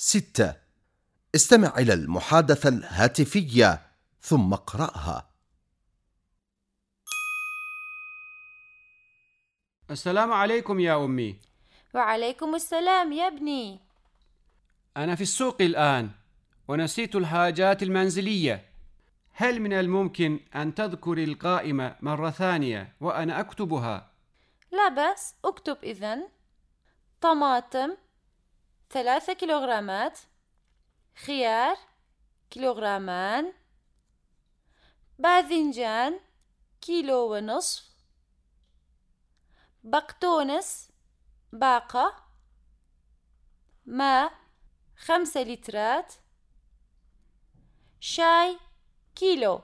ستة. استمع إلى المحادثة الهاتفية ثم اقرأها. السلام عليكم يا أمي. وعليكم السلام يا ابني. أنا في السوق الآن ونسيت الحاجات المنزلية. هل من الممكن أن تذكر القائمة مرة ثانية وأنا أكتبها؟ لا بس اكتب إذن. طماطم ثلاثة كيلوغرامات خيار كيلوغرامان باذنجان كيلو ونصف بقدونس باقة ماء خمسة لترات شاي كيلو